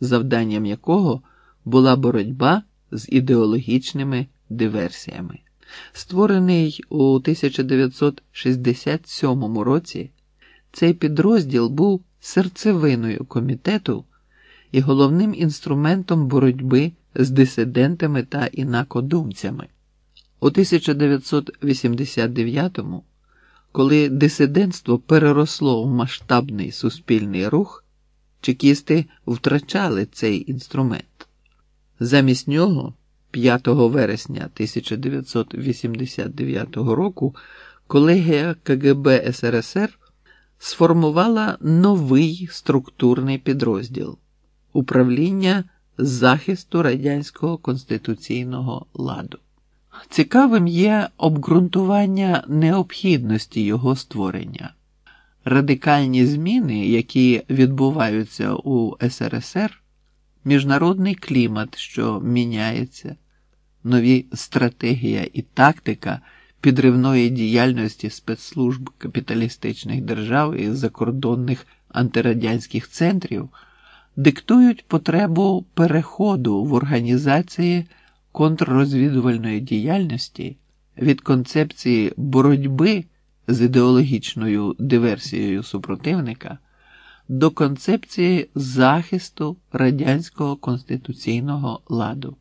завданням якого була боротьба з ідеологічними диверсіями. Створений у 1967 році, цей підрозділ був серцевиною комітету і головним інструментом боротьби з дисидентами та інакодумцями. У 1989-му, коли дисидентство переросло в масштабний суспільний рух, чекісти втрачали цей інструмент. Замість нього, 5 вересня 1989 року, колегія КГБ СРСР сформувала новий структурний підрозділ управління захисту радянського конституційного ладу. Цікавим є обґрунтування необхідності його створення. Радикальні зміни, які відбуваються у СРСР, міжнародний клімат, що міняється, нові стратегія і тактика підривної діяльності спецслужб капіталістичних держав і закордонних антирадянських центрів диктують потребу переходу в організації контррозвідувальної діяльності від концепції боротьби з ідеологічною диверсією супротивника до концепції захисту радянського конституційного ладу,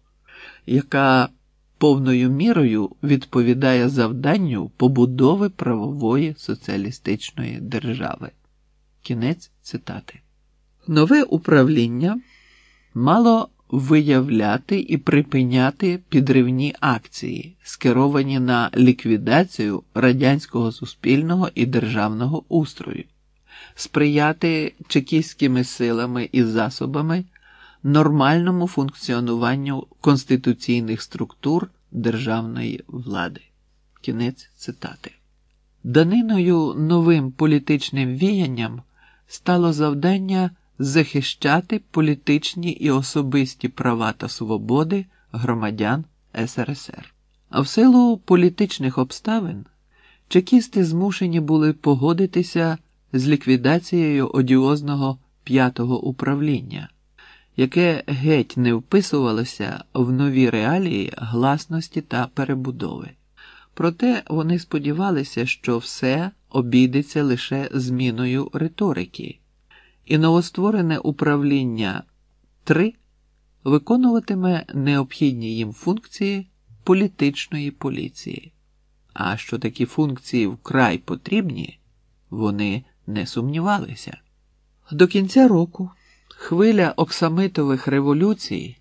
яка повною мірою відповідає завданню побудови правової соціалістичної держави. Кінець цитати. Нове управління мало виявляти і припиняти підривні акції, скеровані на ліквідацію радянського суспільного і державного устрою, сприяти чекістськими силами і засобами нормальному функціонуванню конституційних структур державної влади. Кінець цитати. Даниною новим політичним віянням стало завдання захищати політичні і особисті права та свободи громадян СРСР. А в силу політичних обставин чекісти змушені були погодитися з ліквідацією одіозного п'ятого управління, яке геть не вписувалося в нові реалії гласності та перебудови. Проте вони сподівалися, що все обійдеться лише зміною риторики і новостворене управління 3 виконуватиме необхідні їм функції політичної поліції. А що такі функції вкрай потрібні, вони не сумнівалися. До кінця року хвиля оксамитових революцій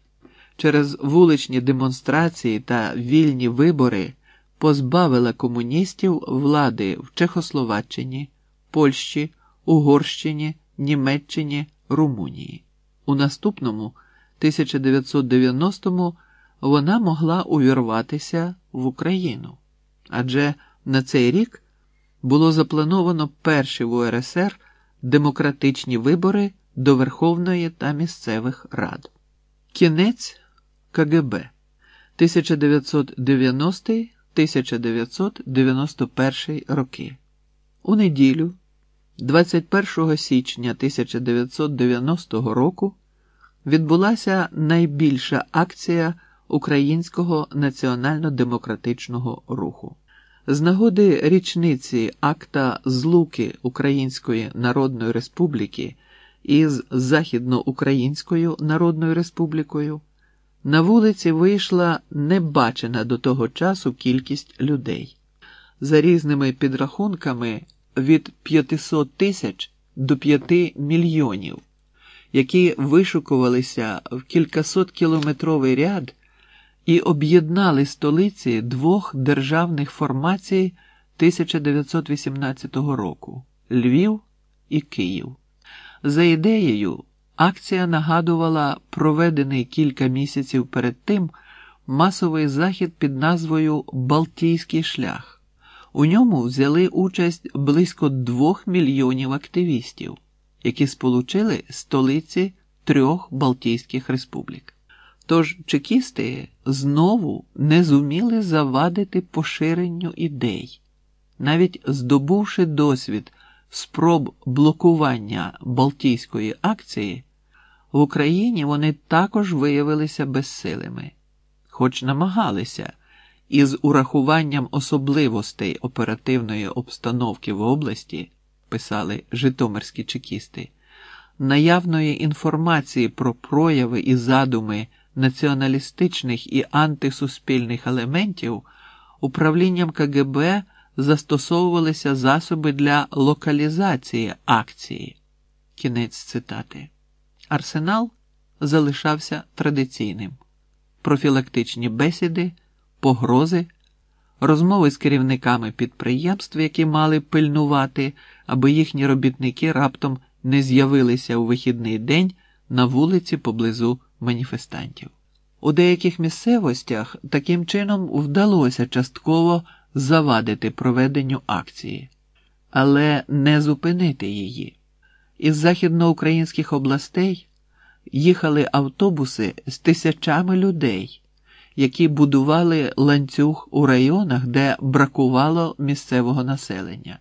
через вуличні демонстрації та вільні вибори позбавила комуністів влади в Чехословаччині, Польщі, Угорщині. Німеччині, Румунії. У наступному 1990-му вона могла увірватися в Україну, адже на цей рік було заплановано перші в УРСР демократичні вибори до Верховної та місцевих рад. Кінець КГБ 1990-1991 роки. У неділю. 21 січня 1990 року відбулася найбільша акція Українського національно-демократичного руху. З нагоди річниці акта злуки Української Народної Республіки із Західноукраїнською Народною Республікою на вулиці вийшла небачена до того часу кількість людей. За різними підрахунками від 500 тисяч до 5 мільйонів, які вишукувалися в кількасот кілометровий ряд і об'єднали столиці двох державних формацій 1918 року Львів і Київ. За ідеєю, акція нагадувала проведений кілька місяців перед тим масовий захід під назвою Балтійський шлях. У ньому взяли участь близько двох мільйонів активістів, які сполучили столиці трьох Балтійських республік. Тож чекісти знову не зуміли завадити поширенню ідей, навіть здобувши досвід спроб блокування Балтійської акції, в Україні вони також виявилися безсилими, хоч намагалися із урахуванням особливостей оперативної обстановки в області, писали житомирські чекісти, наявної інформації про прояви і задуми націоналістичних і антисуспільних елементів управлінням КГБ застосовувалися засоби для локалізації акції. Кінець цитати. Арсенал залишався традиційним: профілактичні бесіди, погрози, розмови з керівниками підприємств, які мали пильнувати, аби їхні робітники раптом не з'явилися у вихідний день на вулиці поблизу маніфестантів. У деяких місцевостях таким чином вдалося частково завадити проведенню акції, але не зупинити її. Із західноукраїнських областей їхали автобуси з тисячами людей, які будували ланцюг у районах, де бракувало місцевого населення.